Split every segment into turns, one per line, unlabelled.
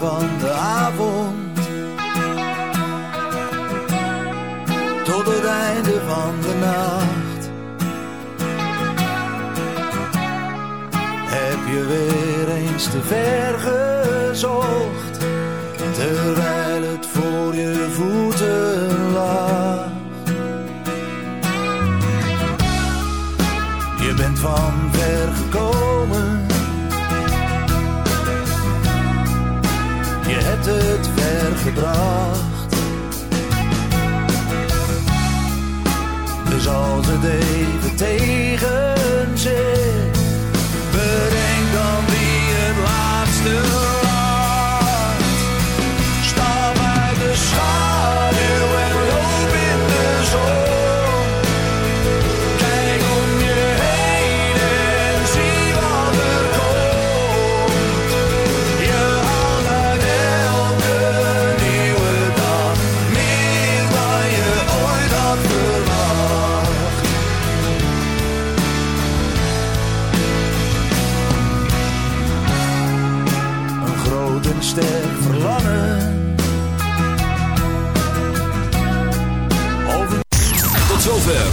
van de avond. Tot het einde van de nacht. Heb je weer eens te ver gezocht. Terwijl het voor je gebracht. Dus als het even tegen zit,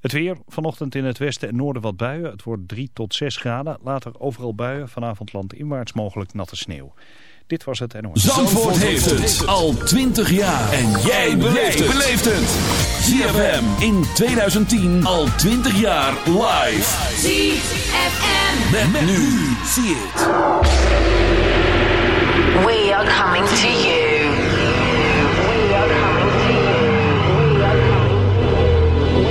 Het weer, vanochtend in het westen en noorden wat buien. Het wordt 3 tot 6 graden. Later overal buien, vanavond landinwaarts mogelijk natte sneeuw. Dit was het NOS.
Zandvoort, Zandvoort heeft het al 20 jaar. En jij beleeft het. ZFM in 2010 al 20 jaar live.
ZFM.
Met, met nu. Zie het.
We are coming to you.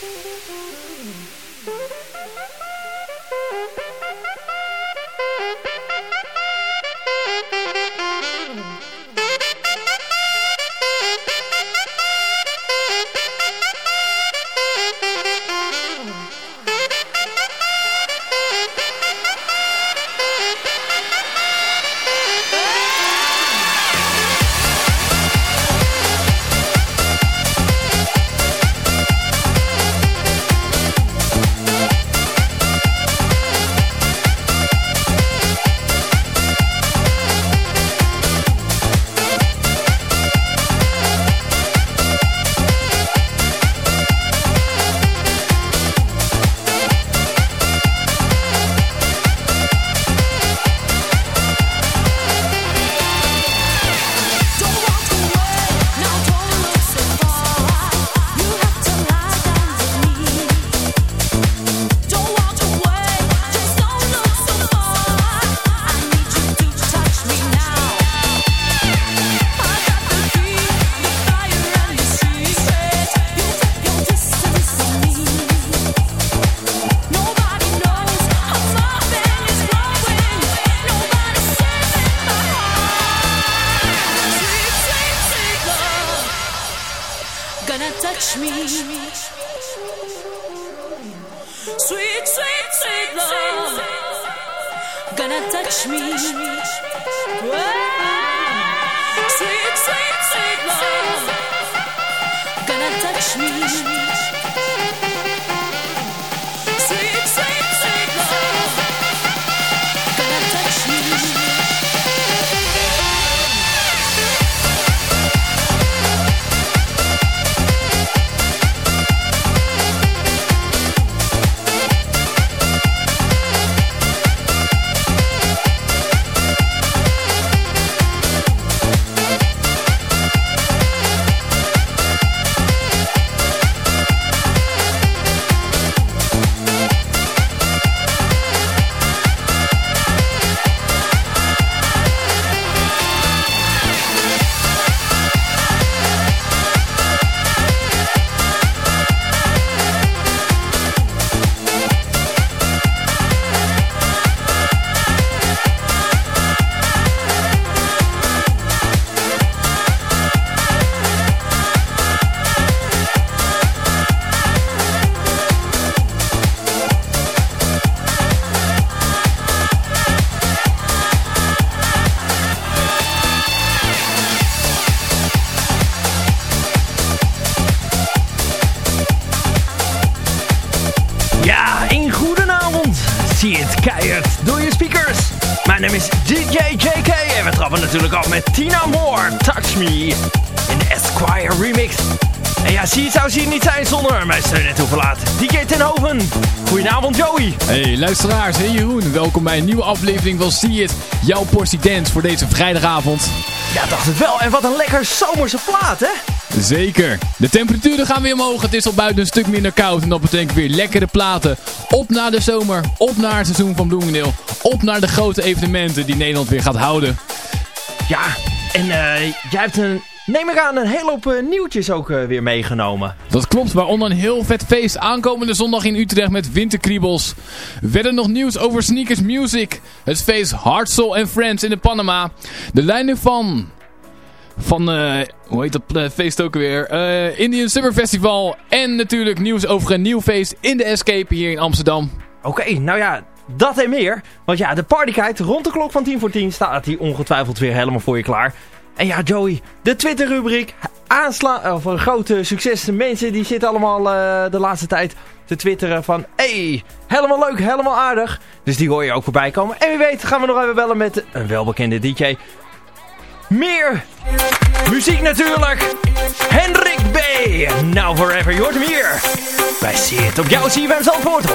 Thank you.
Luisteraars, hey Jeroen. Welkom bij een nieuwe aflevering van See It, jouw portie dance voor deze vrijdagavond.
Ja, dacht het wel. En wat een lekker zomerse plaat, hè?
Zeker. De temperaturen gaan weer omhoog. Het is al buiten een stuk minder koud. En dat betekent weer lekkere platen. Op naar de zomer. Op naar het seizoen van Bloomingdale. Op naar de grote evenementen die Nederland weer gaat houden.
Ja, en eh, jij hebt een, neem ik aan, een hele hoop eh, nieuwtjes ook eh, weer meegenomen.
Dat klopt, waaronder een heel vet feest aankomende zondag in Utrecht met winterkriebels. Verder nog nieuws over Sneakers Music. Het feest Hard Soul and Friends in de Panama. De lijnen van... Van, eh, hoe heet dat feest ook weer? Indian Summer Festival. En natuurlijk nieuws over een nieuw feest in de Escape hier in Amsterdam.
Oké, nou ja, dat en meer. Want ja, de partykite rond de klok van 10 voor 10 staat hier ongetwijfeld weer helemaal voor je klaar. En ja, Joey, de Twitter-rubriek. Aanslaan, of een grote succes. De mensen die zitten allemaal eh, de laatste tijd te twitteren van... hey, helemaal leuk, helemaal aardig. Dus die hoor je ook voorbij komen. En wie weet gaan we nog even bellen met een welbekende DJ. Meer muziek natuurlijk. Hendrik B. Now Forever, je hoort hem hier. Wij zien het op jouw CFM Zandvoort 106.9.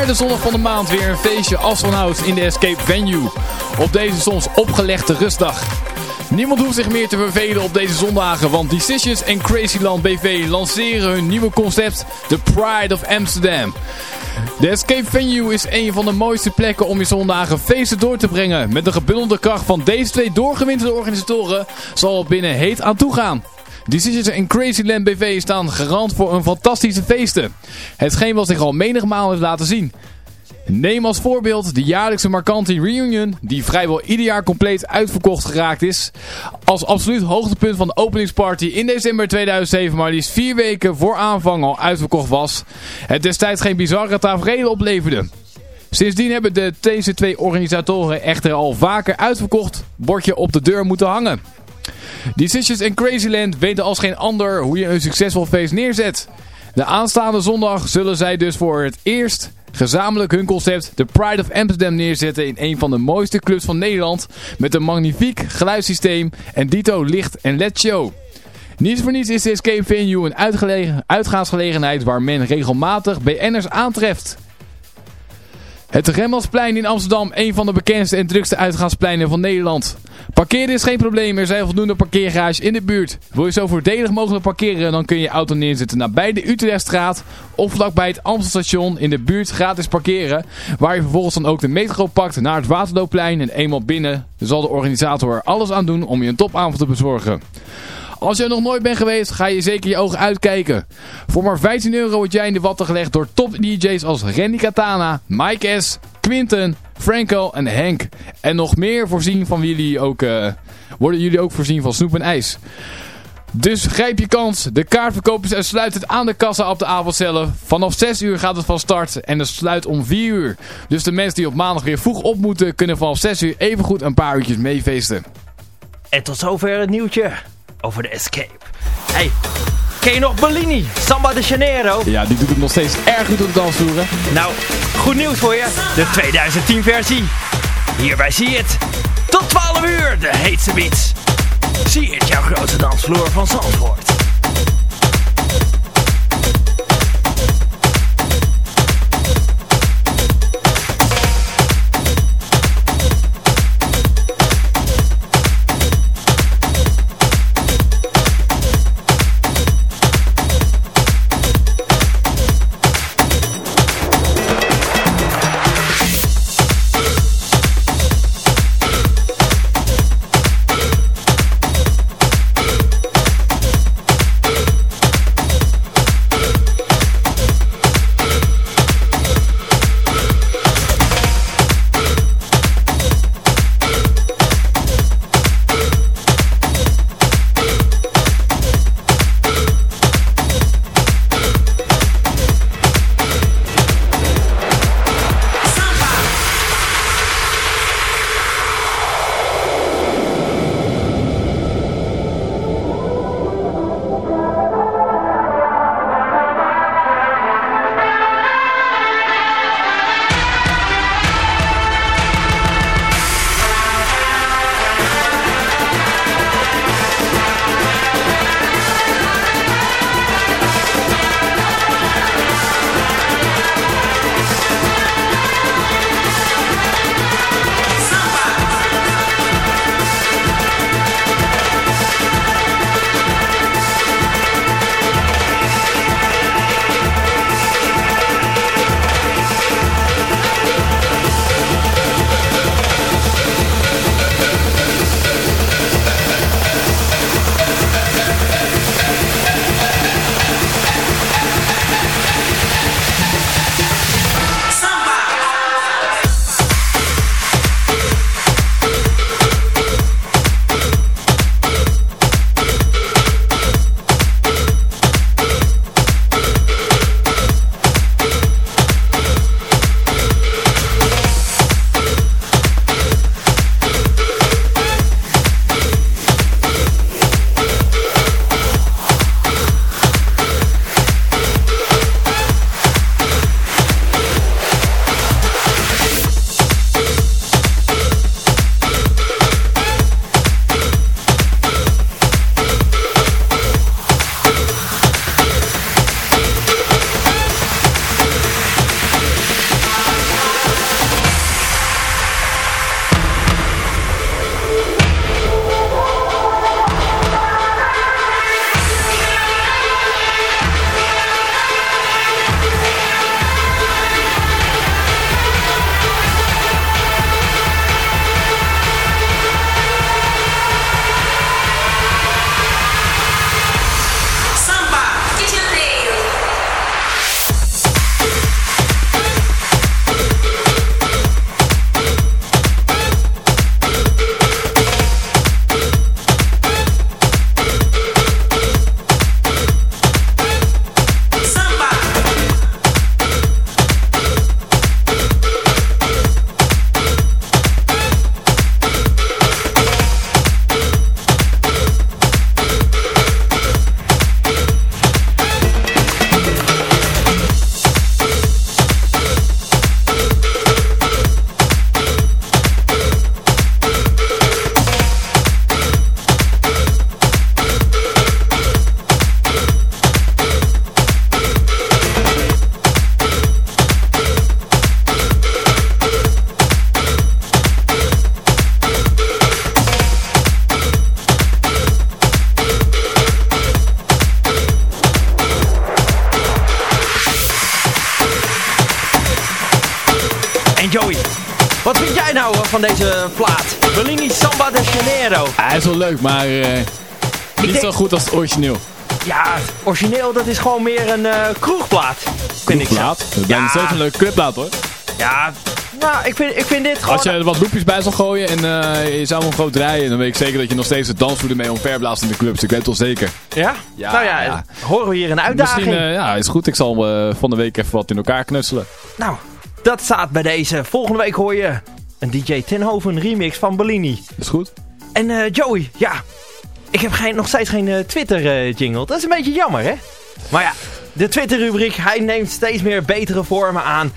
derde zondag van de maand weer een feestje astronaut in de Escape Venue. Op deze soms opgelegde rustdag. Niemand hoeft zich meer te vervelen op deze zondagen, want Decisions en Crazyland BV lanceren hun nieuwe concept, The Pride of Amsterdam. De Escape Venue is een van de mooiste plekken om je zondagen feesten door te brengen. Met de gebundelde kracht van deze twee doorgewinterde organisatoren zal het binnen heet aan toe gaan. Decisions en Crazyland BV staan garant voor een fantastische feesten. Hetgeen wat zich al menigmaal heeft laten zien. Neem als voorbeeld de jaarlijkse markante reunion, die vrijwel ieder jaar compleet uitverkocht geraakt is. Als absoluut hoogtepunt van de openingsparty in december 2007, maar liefst vier weken voor aanvang al uitverkocht was. Het destijds geen bizarre tafereel opleverde. Sindsdien hebben de, deze twee organisatoren echter al vaker uitverkocht bordje op de deur moeten hangen. Decisions en Crazyland weten als geen ander hoe je een succesvol feest neerzet. De aanstaande zondag zullen zij dus voor het eerst gezamenlijk hun concept The Pride of Amsterdam neerzetten in een van de mooiste clubs van Nederland met een magnifiek geluidssysteem en dito licht en led show. Niets voor niets is de Escape Venue een uitgaansgelegenheid waar men regelmatig BN'ers aantreft. Het Remmelsplein in Amsterdam, een van de bekendste en drukste uitgaanspleinen van Nederland. Parkeren is geen probleem, er zijn voldoende parkeergarages in de buurt. Wil je zo voordelig mogelijk parkeren, dan kun je je auto neerzetten nabij de Utrechtstraat of vlakbij het Amstelstation in de buurt gratis parkeren. Waar je vervolgens dan ook de metro pakt naar het Waterloopplein en eenmaal binnen zal de organisator er alles aan doen om je een topavond te bezorgen. Als je nog nooit bent geweest, ga je zeker je ogen uitkijken. Voor maar 15 euro word jij in de watten gelegd door top DJ's als Randy Katana, Mike S, Quinten, Franco en Henk. En nog meer voorzien van jullie ook, eh, worden jullie ook voorzien van snoep en ijs. Dus grijp je kans. De kaartverkoop is uitsluitend aan de kassa op de avond zelf. Vanaf 6 uur gaat het van start en het sluit om 4 uur. Dus de mensen die op maandag weer vroeg op moeten, kunnen vanaf 6 uur evengoed een paar uurtjes meefeesten.
En tot zover het nieuwtje over de Escape. Hey, ken je nog Bellini? Samba de Janeiro?
Ja, die doet het nog steeds erg goed op de dansvloeren.
Nou, goed nieuws voor je. De 2010 versie. Hierbij zie je het. Tot 12 uur, de heetste beats. Zie het, jouw grote dansvloer van Zandvoort.
Leuk, maar eh, niet
denk-
zo goed als het origineel.
Ja, origineel dat is gewoon meer een eh, kroegplaat. Vind ik zo.
Dat steeds een leuke clubplaat hoor.
Ja, nou, ik vind, ik vind dit gewoon...
Als je er wat loopjes bij zal gooien en eh, je zou hem gewoon draaien, dan weet ik zeker dat je nog steeds het dansvoer ermee omverblaast in de clubs. Ik weet het wel zeker.
Ja?
Ja,
nou ja,
ja.
horen we hier een uitdaging.
Misschien, eh, ja, is goed. Ik zal eh, van de week even wat in elkaar knutselen.
Nou, dat staat bij deze. Volgende week hoor je een DJ Tenhoven remix van Bellini.
Is goed?
En eh, Joey, ja, ik heb geen, nog steeds geen eh, Twitter-jingle. dat is een beetje jammer, hè? Maar ja, de Twitter-rubriek, hij neemt steeds meer betere vormen aan.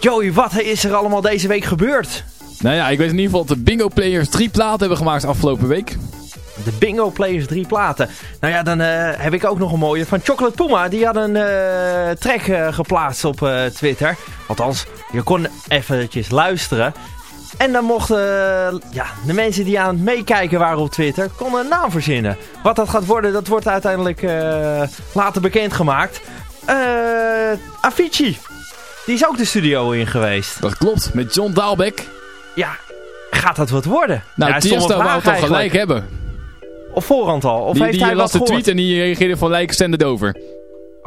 Joey, wat is er allemaal deze week gebeurd?
Nou ja, ik weet in ieder geval dat de Bingo Players drie platen hebben gemaakt afgelopen week.
De Bingo Players drie platen. Nou ja, dan eh, heb ik ook nog een mooie van Chocolate Puma. Die had een eh, track eh, geplaatst op eh, Twitter. Althans, je kon eventjes luisteren. En dan mochten ja, de mensen die aan het meekijken waren op Twitter, konden een naam verzinnen. Wat dat gaat worden, dat wordt uiteindelijk eh, later bekendgemaakt. Eh Avicii, die is ook de studio in geweest.
Dat klopt, met John Daalbeck.
Ja, gaat dat wat worden?
Nou,
ja,
Tiesto wou toch
eigenlijk.
gelijk hebben.
Op voorhand al? Of
Die,
heeft
die
hij
las de tweet en die reageerde van lijken standard over.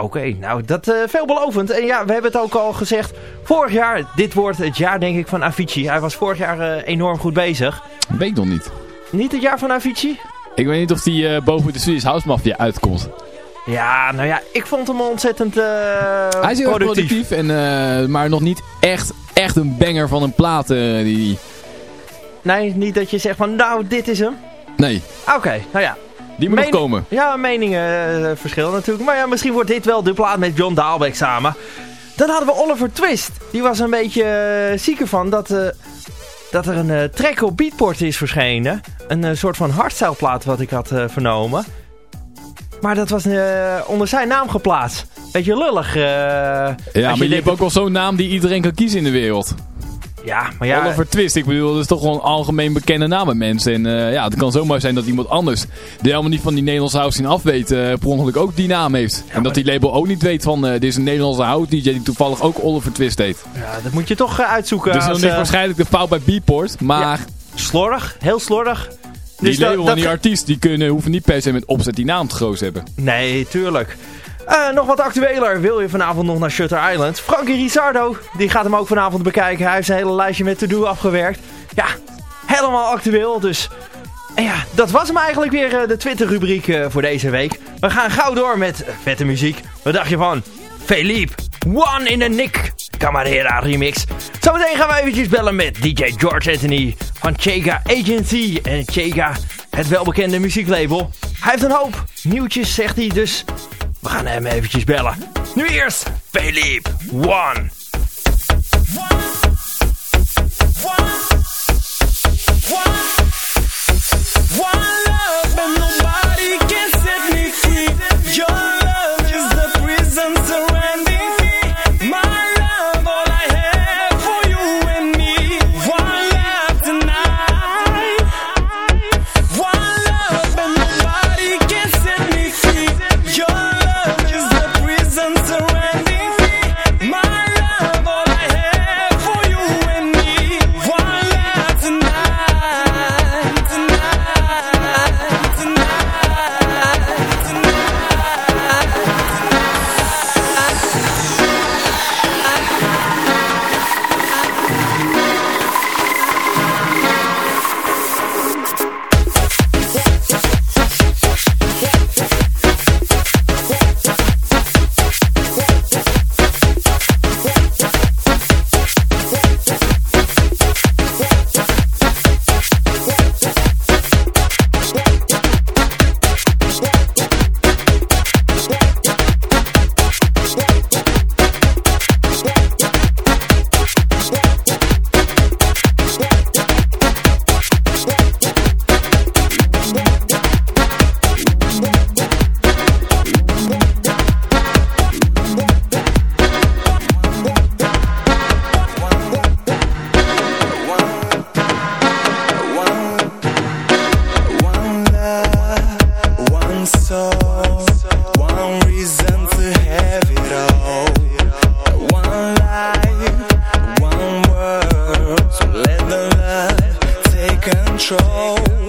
Oké, nou dat eh veelbelovend. En ja, we hebben het ook al gezegd. Vorig jaar, dit wordt het jaar denk ik van Avicii. Hij was vorig jaar eh, enorm goed bezig.
Weet ik nog niet.
Niet het jaar van Avicii?
Ik weet niet of die eh, boven de Swedish House Mafia uitkomt.
Ja, nou ja, ik vond hem ontzettend
Hij is heel
productief.
productief, en, maar nog niet echt, echt een banger van een plaat. die...
Nee, niet dat je zegt van nou, dit is hem.
Nee,
Oké, nou ja.
Die moet nog komen.
Ja, meningen eh, verschillen natuurlijk. Maar ja, misschien wordt dit wel de plaat met John Daalbeck samen. Dan hadden we Oliver Twist. Die was een beetje eh, ziek ervan dat, eh, dat er een track op Beatport is verschenen. Een soort van hardstyle plaat wat ik had eh, vernomen. Maar dat was onder zijn naam geplaatst. Beetje lullig.
Ja, maar je
denkt
hebt ook wel zo'n naam die iedereen kan kiezen in de wereld.
Ja, maar ja...
Oliver Twist, ik bedoel, dat is toch gewoon een algemeen bekende naam met mensen. En eh, ja, het kan zomaar zijn dat iemand anders, die helemaal niet van die Nederlandse house zien afweet, eh per ongeluk ook die naam heeft. en dat die label ook niet weet van, eh, dit is een Nederlandse house DJ die toevallig ook Oliver Twist heet.
ja, dat moet je toch uitzoeken.
dus dan ligt waarschijnlijk de fout bij Beatport, maar
Slordig, heel slordig.
die
Dus dat-
label
dat
en die artiest, die kunnen, hoeven niet per se met opzet die naam te groot te hebben.
Nee, tuurlijk. Eh, nog wat actueler. Wil je vanavond nog naar Shutter Island? Frankie Rizardo, die gaat hem ook vanavond bekijken. Hij heeft zijn hele lijstje met to-do afgewerkt. Ja, helemaal actueel. Dus en ja, dat was hem eigenlijk weer eh, de Twitter-rubriek eh, voor deze week. We gaan gauw door met vette muziek. Wat dacht je van Philippe? One in a Nick. Camarera remix. Zometeen gaan we eventjes bellen met DJ George Anthony van Chega Agency. En Chega, het welbekende muzieklabel. Hij heeft een hoop nieuwtjes, zegt hij. Dus we gaan hem eventjes bellen. Nu eerst Philippe One.
Surrounding me, my
control.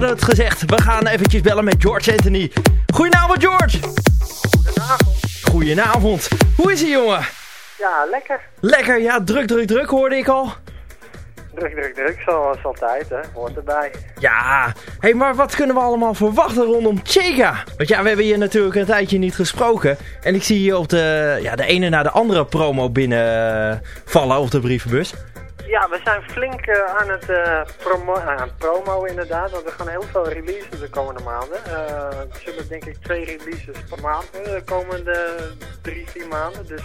Hadden het gezegd. We gaan eventjes bellen met George Anthony. Goedenavond George.
Goedenavond.
Goedenavond. Hoe is ie jongen?
Ja, lekker.
Lekker, ja, druk, druk, druk hoorde ik al.
Druk, druk, druk, zoals altijd, hè. Hoort erbij.
Ja, hey, maar wat kunnen we allemaal verwachten rondom Chega? Want ja, we hebben hier natuurlijk een tijdje niet gesproken. En ik zie hier op de, ja, de ene na de andere promo binnenvallen op de brievenbus.
Ja, we zijn flink eh, aan het eh, promo promo inderdaad, want we gaan heel veel releases de komende maanden. Eh er zullen denk ik twee releases per maand de komende drie, vier maanden. Dus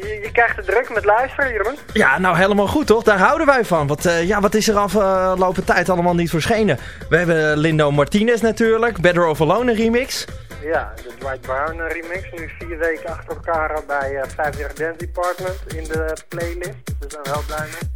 je, je krijgt het druk met luisteren, Jeroen.
Ja, nou helemaal goed toch? Daar houden wij van. Want ja, wat is er afgelopen tijd allemaal niet verschenen? We hebben Lindo Martinez natuurlijk, Better of Alone remix.
Ja, de Dwight Brown remix, nu vier weken achter elkaar bij eh 50 Dance Department in de playlist. Dus we zijn wel blij mee.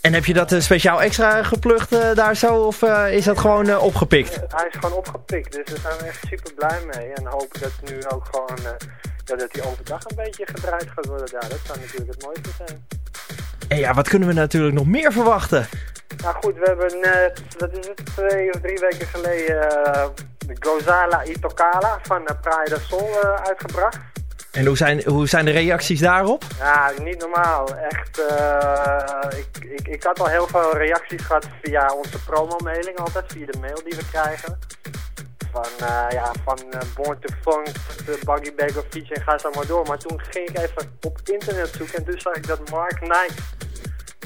En heb je dat eh, speciaal extra geplukt eh, daar zo? Of eh, is dat gewoon opgepikt?
Hij is gewoon opgepikt, dus daar zijn we echt super blij mee. En hopen dat nu ook gewoon, ja, dat hij overdag een beetje gedraaid gaat worden daar. Dat zou natuurlijk het mooiste zijn.
En ja, wat kunnen we natuurlijk nog meer verwachten?
Nou goed, we hebben net, wat is het, twee of drie weken geleden eh, de Gozala Itokala van uh, Praia del Sol eh, uitgebracht.
En hoe zijn, hoe zijn de reacties daarop?
Ja, niet normaal. Echt, eh, ik, ik, ik had al heel veel reacties gehad via onze promomailing altijd, via de mail die we krijgen. Van, eh, ja, van eh, Born to Funk, de Buggy Bag of Feature en ga zo maar door. Maar toen ging ik even op internet zoeken en toen zag ik dat Mark Knight,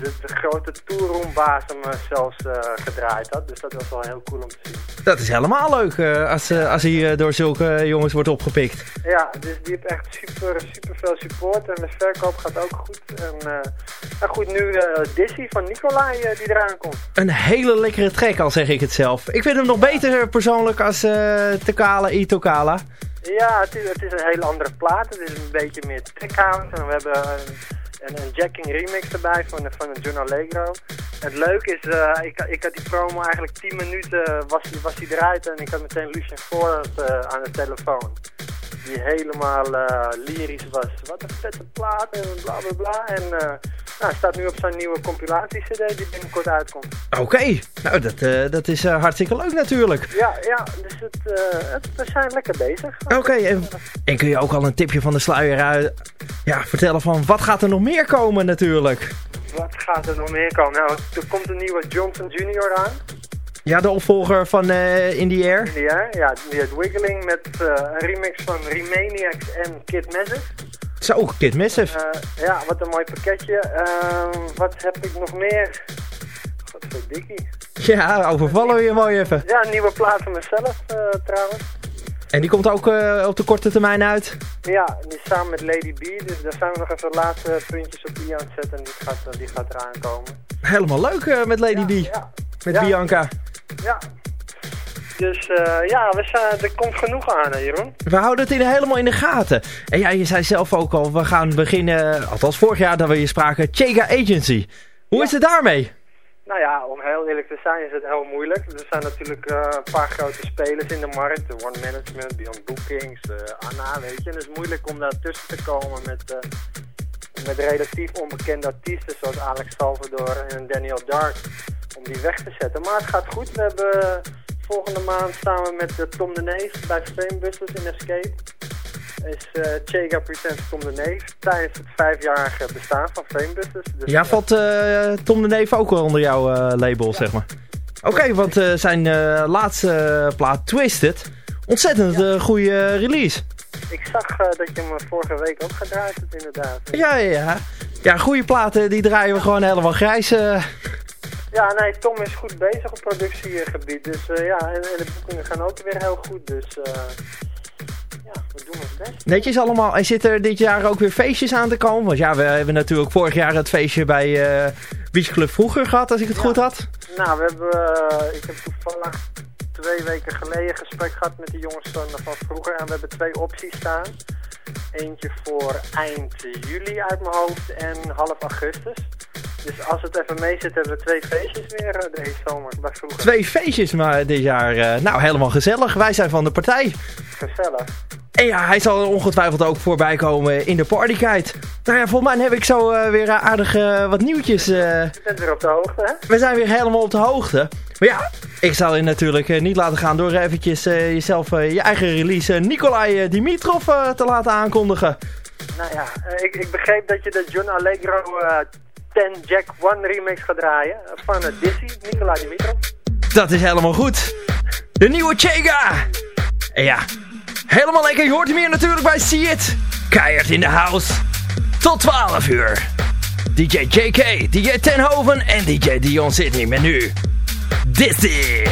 de, de grote tourroombaas, hem eh, zelfs eh, gedraaid had. Dus dat was wel heel cool om te zien.
Dat is helemaal leuk eh, als, als hij door zulke jongens wordt opgepikt.
Ja, dus die heeft echt super, super veel support en de verkoop gaat ook goed. En nou goed, nu Dizzy van Nicolai die eraan komt.
Een hele lekkere track, al zeg ik het zelf. Ik vind hem nog beter persoonlijk als Tekala Itokala.
Ja, het is, het is een hele andere plaat. Het is een beetje meer tech house. En we hebben een, En een jacking remix erbij van, van John Allegro. Het leuke is, eh, ik, ik had die promo eigenlijk 10 minuten, was, was die eruit en ik had meteen Lucien Forrest eh, aan de telefoon. Die helemaal eh, lyrisch was. Wat een vette plaat en bla bla bla. En eh, nou, staat nu op zijn nieuwe compilatie-cd die binnenkort uitkomt.
Oké, nou dat, eh, dat is hartstikke leuk natuurlijk.
Ja, ja, dus het, het, we zijn lekker bezig.
Oké, en, en kun je ook al een tipje van de sluier uit, ja, vertellen van wat gaat er nog meer komen natuurlijk?
Wat gaat er nog meer komen? Nou, er komt een nieuwe Johnson Jr. aan.
Ja, de opvolger van eh In The Air.
Ja, ja, die heet Wiggling met eh, een remix van Remaniacs en Kid Massive.
Zo, Kid Massive.
Eh, ja, wat een mooi pakketje. Ehm, wat heb ik nog meer? Godverdikkie.
Ja, overvallen we je mooi even.
Ja, een nieuwe plaat van mezelf trouwens.
En die komt ook op de korte termijn uit.
Ja, die is samen met Lady B. Dus daar zijn we nog even de laatste puntjes op i aan het zetten. En die gaat, die gaat eraan komen.
Helemaal leuk met Lady B.
Ja,
Met
Ja.
Bianca.
Ja. Dus eh, ja, we zijn, er komt genoeg aan, hè, Jeroen.
We houden het in, helemaal in de gaten. En ja, je zei zelf ook al, we gaan beginnen, althans vorig jaar dat we je spraken, Chega Agency. Hoe is het daarmee?
Nou ja, om heel eerlijk te zijn is het heel moeilijk. Er zijn natuurlijk eh, een paar grote spelers in de markt. De One Management, Beyond Bookings, eh, Anna, weet je. En het is moeilijk om daar tussen te komen met, met relatief onbekende artiesten zoals Alex Salvador en Daniel Dark. Om die weg te zetten. Maar het gaat goed. We hebben eh, volgende maand samen met eh, Tom de Neef bij Famebusters in Escape. Is eh Chega Presents Tom de Neef tijdens het vijfjarige bestaan van Famebusters. Dus,
Ja, valt Tom de Neef ook wel onder jouw label, zeg maar. Oké, want zijn laatste plaat Twisted, ontzettend eh, goede release.
Ik zag dat je hem vorige week ook gedraaid hebt, inderdaad.
Ja, ja, ja. Ja, goede platen, die draaien we gewoon helemaal grijs.
Ja, nee, Tom is goed bezig op productiegebied. Dus eh, ja, en, en de boekingen gaan ook weer heel goed. Dus eh, ja, we doen ons best.
Netjes allemaal. En zitten er dit jaar ook weer feestjes aan te komen? Want ja, we hebben natuurlijk vorig jaar het feestje bij Beach Club vroeger gehad, als ik het goed had.
Nou, we hebben, ik heb toevallig twee weken geleden gesprek gehad met de jongens van vroeger. En we hebben twee opties staan. Eentje voor eind juli uit mijn hoofd en half augustus. Dus als het even mee zit, hebben we twee feestjes weer eh, deze zomer.
Twee feestjes maar dit jaar. eh, nou, helemaal gezellig. Wij zijn van de partij.
Gezellig.
En ja, hij zal er ongetwijfeld ook voorbij komen in de partykite. Nou ja, volgens mij heb ik zo eh, weer aardig wat nieuwtjes.
Je bent weer op de hoogte, hè?
we zijn weer helemaal op de hoogte. Maar ja, ik zal je natuurlijk niet laten gaan door eventjes jezelf je eigen release Nikolai Dimitrov te laten aankondigen.
Nou ja, ik, ik begreep dat je de John Allegro eh 10 Jack 1 remix gaat draaien. eh, Van uh, Dizzy, Nicolai Dimitrov.
Dat is helemaal goed. De nieuwe Chega. En ja, helemaal lekker. Je hoort hem hier natuurlijk bij See It. Keihard in de house. Tot 12 uur. DJ JK, DJ Tenhoven en DJ Dion Sydney met nu Dizzy.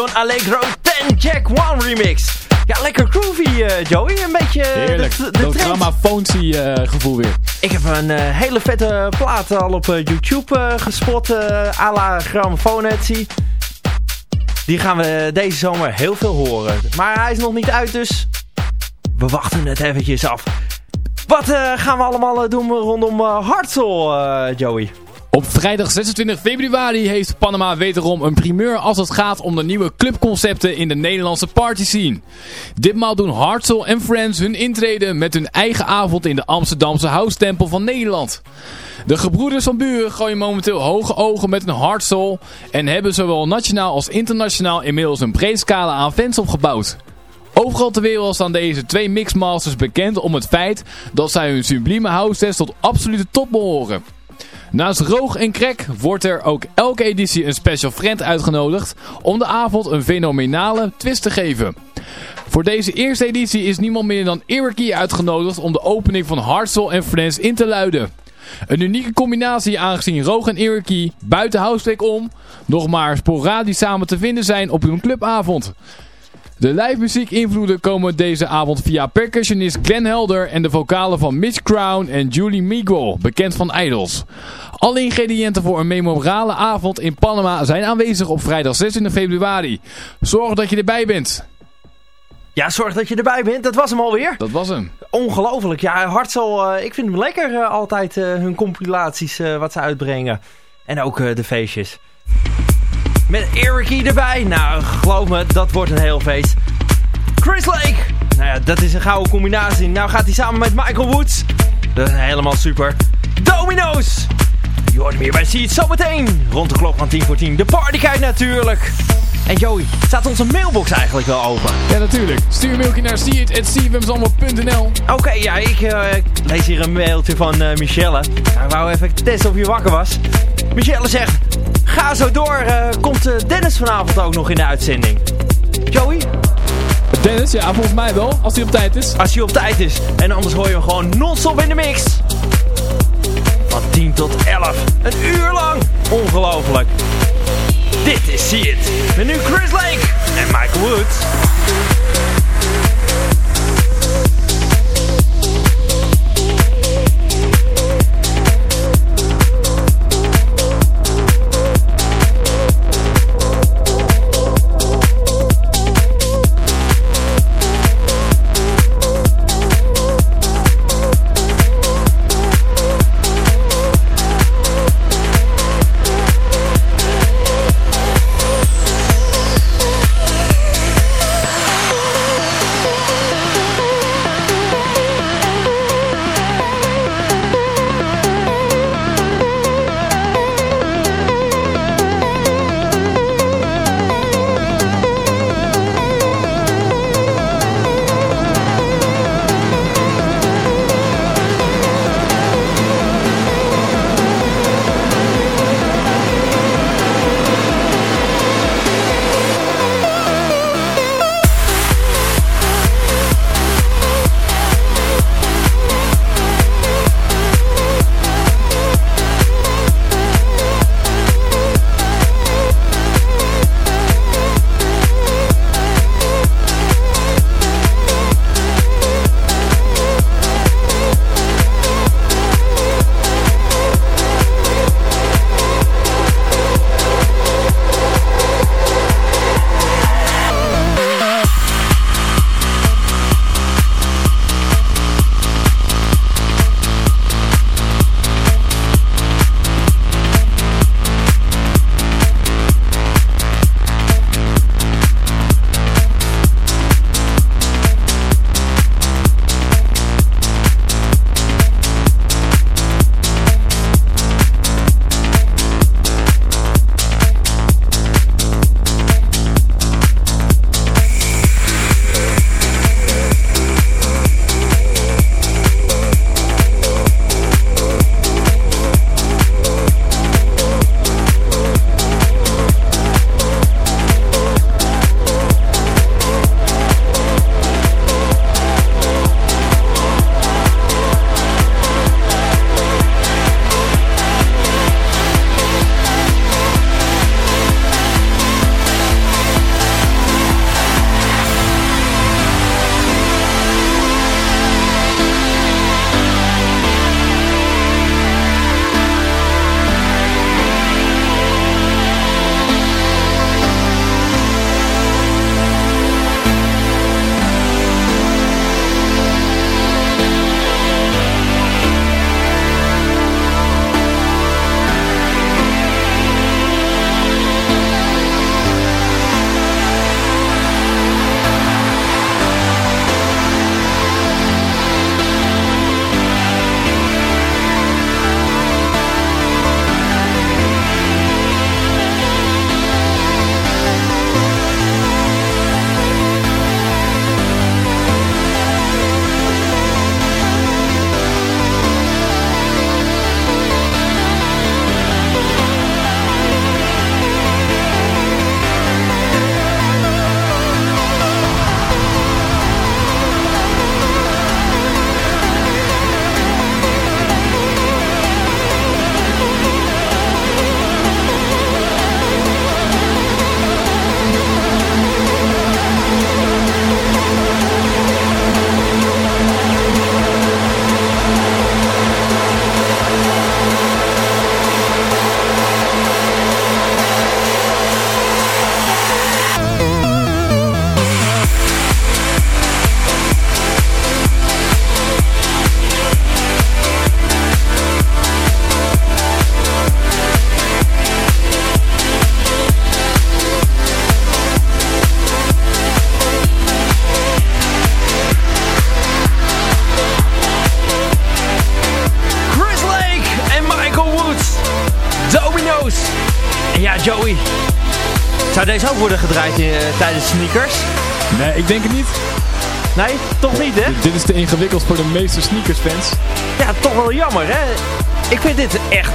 John Allegro 10 Jack One remix. Ja, lekker groovy, eh, Joey. Een beetje
Heerlijk.
de, de
Dat
trend.
grammafoonsie eh gevoel weer.
Ik heb een eh, hele vette plaat al op YouTube gespot, à la. Die gaan we deze zomer heel veel horen. Maar hij is nog niet uit, dus we wachten het eventjes af. Wat gaan we allemaal doen rondom Hartzell, Joey?
Op vrijdag 26 februari heeft Panama wederom een primeur als het gaat om de nieuwe clubconcepten in de Nederlandse party scene. Ditmaal doen Hartzell en Friends hun intreden met hun eigen avond in de Amsterdamse House Tempel van Nederland. De gebroeders van Buren gooien momenteel hoge ogen met een Hartzell en hebben zowel nationaal als internationaal inmiddels een breed scala aan fans opgebouwd. Overal ter wereld staan deze twee mixmasters bekend om het feit dat zij hun sublieme house tot absolute top behoren. Naast Roog en Krek wordt er ook elke editie een special friend uitgenodigd om de avond een fenomenale twist te geven. Voor deze eerste editie is niemand meer dan Eric uitgenodigd om de opening van Hartzell en Friends in te luiden. Een unieke combinatie aangezien Roog en Eric buiten Housetrack om nog maar sporadisch samen te vinden zijn op hun clubavond. De live komen deze avond via percussionist Glenn Helder en de vocalen van Mitch Crown en Julie Miguel, bekend van Idols. Alle ingrediënten voor een memorale avond in Panama zijn aanwezig op vrijdag 26 februari. Zorg dat je erbij bent.
Ja, zorg dat je erbij bent. Dat was hem alweer.
Dat was hem.
Ongelooflijk. Ja, Hartzell, eh, ik vind hem lekker eh, altijd eh, hun compilaties wat ze uitbrengen. En ook de feestjes. Met Eric erbij. Nou, geloof me, dat wordt een heel feest. Chris Lake. Nou ja, dat is een gouden combinatie. Nou gaat hij samen met Michael Woods. Dat is helemaal super. Domino's. Je hoort hier bij See It zometeen. Rond de klok van 10 voor 10. De partykite natuurlijk. En Joey, staat onze mailbox eigenlijk wel open?
Ja, natuurlijk. Stuur een mailtje naar seeit.cfmzandvoort.nl
Oké, ja, ik eh, lees hier een mailtje van eh, Michelle. Nou, ik wou even testen of je wakker was. Michelle zegt, ga zo door. eh, komt Dennis vanavond ook nog in de uitzending? Joey?
Dennis, ja, volgens mij wel, als hij op tijd is.
Als hij op tijd is. En anders hoor je hem gewoon non-stop in de mix. Van 10 tot 11. Een uur lang. Ongelooflijk. Dit is See It. Met nu Chris Lake en Michael Woods. Worden gedraaid eh, tijdens sneakers?
Nee, ik denk het niet.
Nee, toch niet hè?
Dit is te ingewikkeld voor de meeste sneakersfans.
Ja, toch wel jammer hè? Ik vind dit echt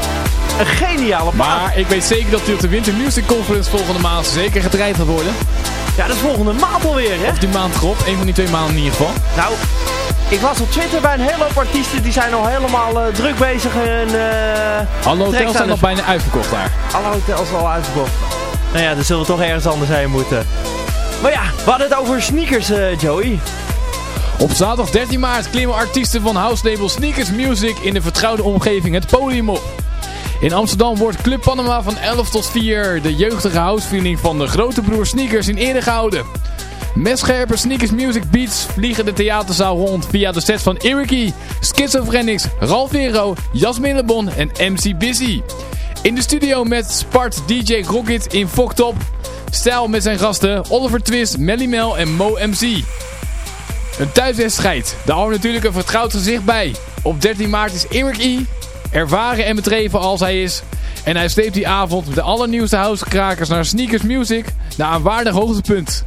een geniale plaat.
Maar ik weet zeker dat hij op de Winter Music Conference volgende maand zeker gedraaid gaat worden.
Ja, dat is volgende maand alweer hè?
Of die maand erop, een van die twee maanden in ieder geval.
Nou, ik was op Twitter bij een hele hoop artiesten die zijn al helemaal eh, druk bezig en... eh
Alle hotels zijn nog bijna uitverkocht daar.
Alle hotels al uitverkocht. Nou ja, dan zullen we toch ergens anders heen moeten. Maar ja, we hadden het over sneakers, eh, Joey.
Op zaterdag 13 maart klimmen artiesten van house label Sneakers Music in de vertrouwde omgeving het podium op. In Amsterdam wordt Club Panama van 11 tot 4 de jeugdige housefeeling van de grote broer Sneakers in ere gehouden. Met scherpe Sneakers Music Beats vliegen de theaterzaal rond via de sets van Iriki, Schizophrenics, Ralph Vero, Jasmine Lebon en MC Busy. In de studio met Spart DJ Rocket in Foktop. Stijl met zijn gasten Oliver Twist, Melly Mel en Mo MC. Een thuiswedstrijd. Daar hoort natuurlijk een vertrouwd gezicht bij. Op 13 maart is Eric E. Ervaren en bedreven als hij is. En hij sleept die avond de allernieuwste housekrakers naar Sneakers Music naar een waardig hoogtepunt.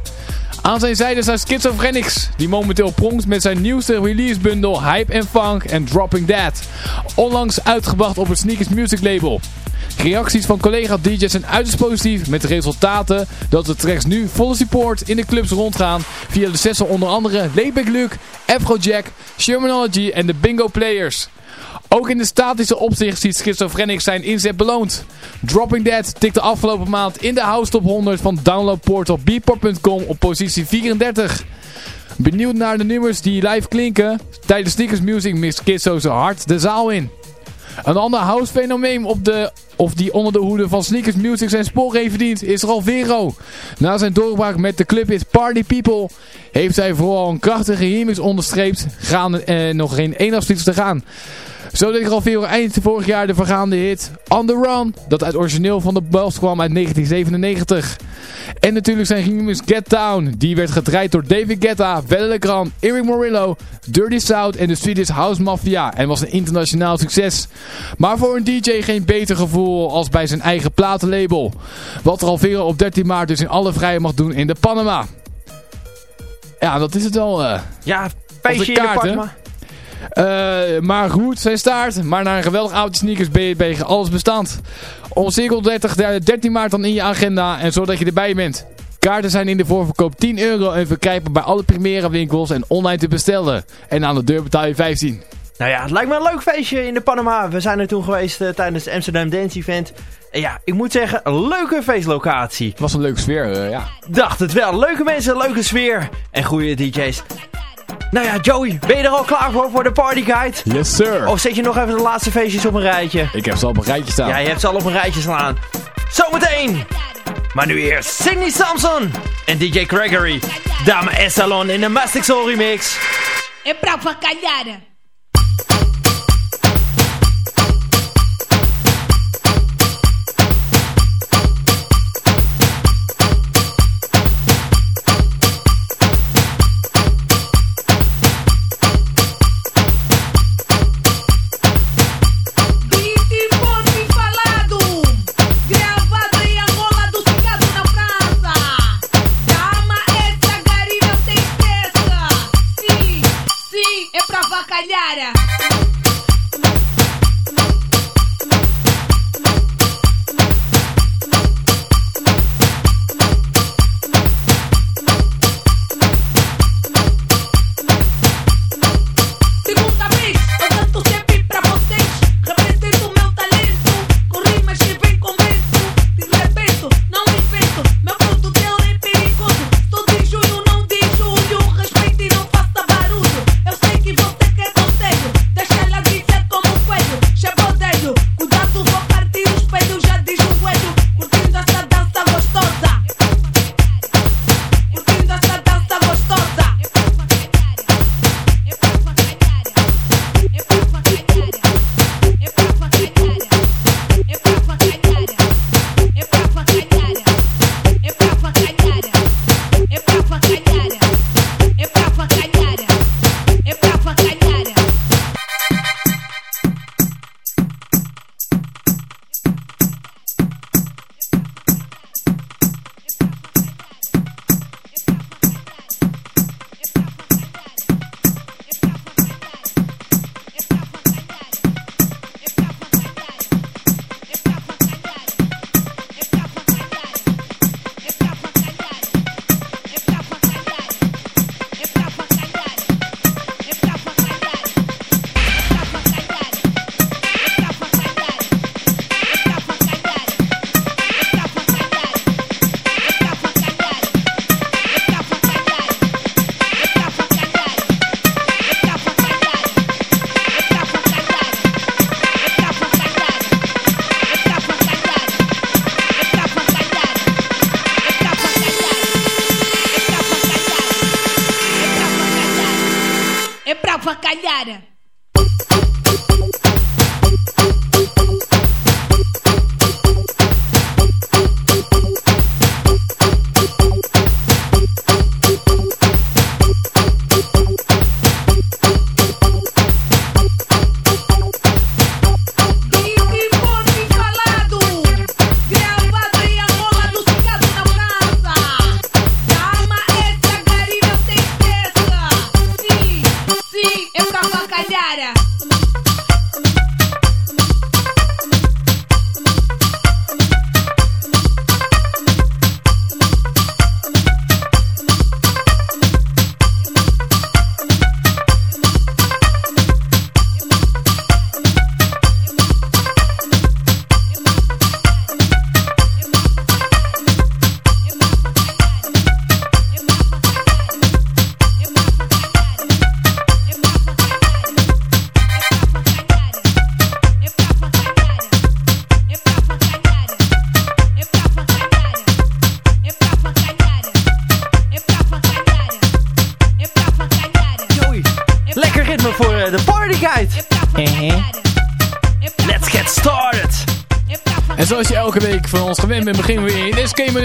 Aan zijn zijde staat Schizophrenics, die momenteel pronkt met zijn nieuwste releasebundel Hype Funk en Dropping That. Onlangs uitgebracht op het Sneakers Music label. Reacties van collega-DJ's zijn uiterst positief met de resultaten dat de tracks nu volle support in de clubs rondgaan via de van onder andere Layback Luke, Afrojack, Shermanology en de Bingo Players. Ook in de statische opzicht ziet Schizophrenic zijn inzet beloond. Dropping Dead tikte afgelopen maand in de House Top 100 van downloadportal beatport.com op positie 34. Benieuwd naar de nummers die live klinken? Tijdens Sneakers Music mixt Schizo zo hard de zaal in. Een ander house fenomeen op de, of die onder de hoede van Sneakers Music zijn spoor heeft is Ralph Vero. Na zijn doorbraak met de clubhit Party People heeft hij vooral een krachtige remix onderstreept. Gaan er nog geen één afsluiting te gaan. Zo deed Ralph eind vorig jaar de vergaande hit On The Run, dat uit origineel van de Bells kwam uit 1997. En natuurlijk zijn remix Get Down, die werd gedraaid door David Guetta, Welle Legrand, Eric Morillo, Dirty South en de Swedish House Mafia en was een internationaal succes. Maar voor een DJ geen beter gevoel als bij zijn eigen platenlabel. Wat Ralph Vero op 13 maart dus in alle vrijheid mag doen in de Panama. Ja, dat is het wel. eh.
Ja, feestje in de? Panama.
Eh, maar goed, zijn staart. Maar na een geweldig oude sneakers ben je tegen alles bestand. Omcirkel 30, de- 13 maart dan in je agenda en zodat je erbij bent. Kaarten zijn in de voorverkoop 10 euro en verkrijgbaar bij alle Primera winkels en online te bestellen. En aan de deur betaal je 15.
Nou ja, het lijkt me een leuk feestje in de Panama. We zijn er toen geweest eh, tijdens het Amsterdam Dance Event. En ja, ik moet zeggen, een leuke feestlocatie.
Het was een leuke sfeer, eh, ja.
Dacht het wel. Leuke mensen, leuke sfeer. En goede DJ's. Nou ja, Joey, ben je er al klaar voor, voor de partyguide?
Yes sir.
Of zet je nog even de laatste feestjes op een rijtje?
Ik heb ze al op een rijtje staan.
Ja, je hebt ze al op een rijtje staan. Zometeen! Maar nu eerst Sidney Samson en DJ Gregory. Dame S Salon in de Mastic Soul remix.
É pra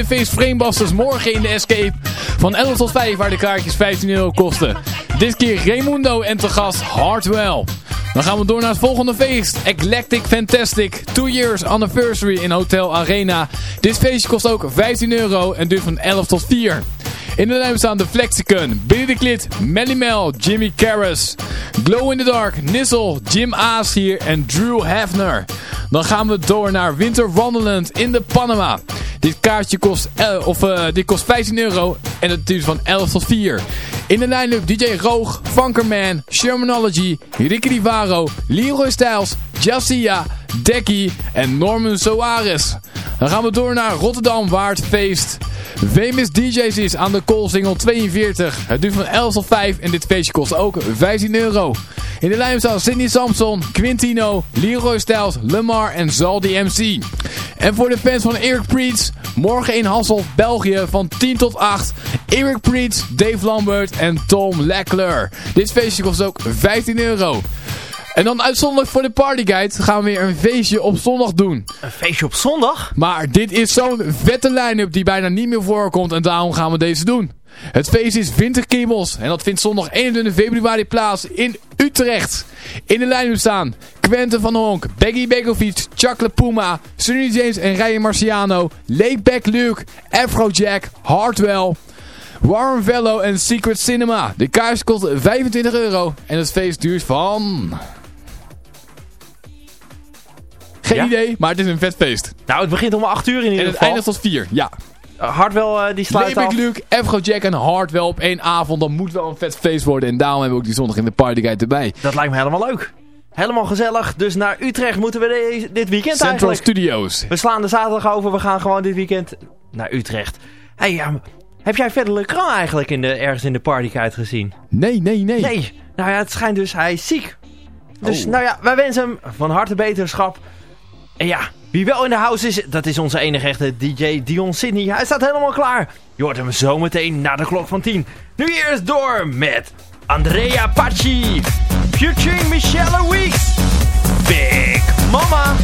feest Framebusters. Morgen in de Escape van 11 tot 5, waar de kaartjes 15 euro kosten. Dit keer Raimundo en te gast Hardwell. Dan gaan we door naar het volgende feest. Eclectic Fantastic. 2 years anniversary in Hotel Arena. Dit feestje kost ook 15 euro en duurt van 11 tot 4. In de lijn staan de Flexicon, Billy de Klit, Melly Mel, Jimmy Karras, Glow in the Dark, Nissel, Jim Aas hier en Drew Hefner. Dan gaan we door naar Winter Wonderland in de Panama. Dit kaartje kost, el- of, eh, dit kost 15 euro en het duurt van 11 tot 4. In de line-up DJ Roog, Funkerman, Shermanology, Ricky Rivaro, Leroy Styles, Jassia, Decky en Norman Soares. Dan gaan we door naar Rotterdam waar het feest Famous DJ's is aan de Koolsingel 42. Het duurt van 11 tot 5 en dit feestje kost ook 15 euro. In de lijn staan Sidney Samson, Quintino, Leroy Styles, Lemar en Zaldi MC. En voor de fans van Eric Preets, morgen in Hasselt, België van 10 tot 8. Eric Preets, Dave Lambert en Tom Leckler. Dit feestje kost ook 15 euro. En dan uitzonderlijk voor de partyguide gaan we weer een feestje op zondag doen.
Een feestje op zondag?
Maar dit is zo'n vette line-up die bijna niet meer voorkomt en daarom gaan we deze doen. Het feest is Winterkiemels en dat vindt zondag 21 februari plaats in Utrecht. In de line-up staan Quentin van Honk, Baggy Begovic, Chuck Puma, Sunny James en Ryan Marciano, Lakeback Luke, Afrojack, Hardwell, Warren Vello en Secret Cinema. De kaars kost 25 euro en het feest duurt van... Geen
Ja?
idee, maar het is een vet feest.
Nou, het begint om 8 uur in
En
ieder
het
geval.
eindigt tot 4, ja.
Hardwell eh, die sluit
Layback
af.
Luke, Afrojack en Hardwell op één avond. Dat moet wel een vet feest worden. En daarom hebben we ook die zondag in de partyguide erbij.
Dat lijkt me helemaal leuk. Helemaal gezellig. Dus naar Utrecht moeten we deze- dit weekend
Central
eigenlijk.
Studios.
We slaan de zaterdag over. We gaan gewoon dit weekend naar Utrecht. Hey, ja, heb jij verder Lecran eigenlijk in de, ergens in de partyguide gezien?
Nee, nee, nee.
Nee. Nou ja, het schijnt dus hij is ziek. Dus
Oh.
nou ja, wij wensen hem van harte beterschap. En ja, wie wel in de house is, dat is onze enige echte DJ Dion Sydney. Hij staat helemaal klaar. Je hoort hem zometeen na de klok van 10. Nu eerst door met Andrea Pacci. Featuring Michelle Weeks. Big Mama.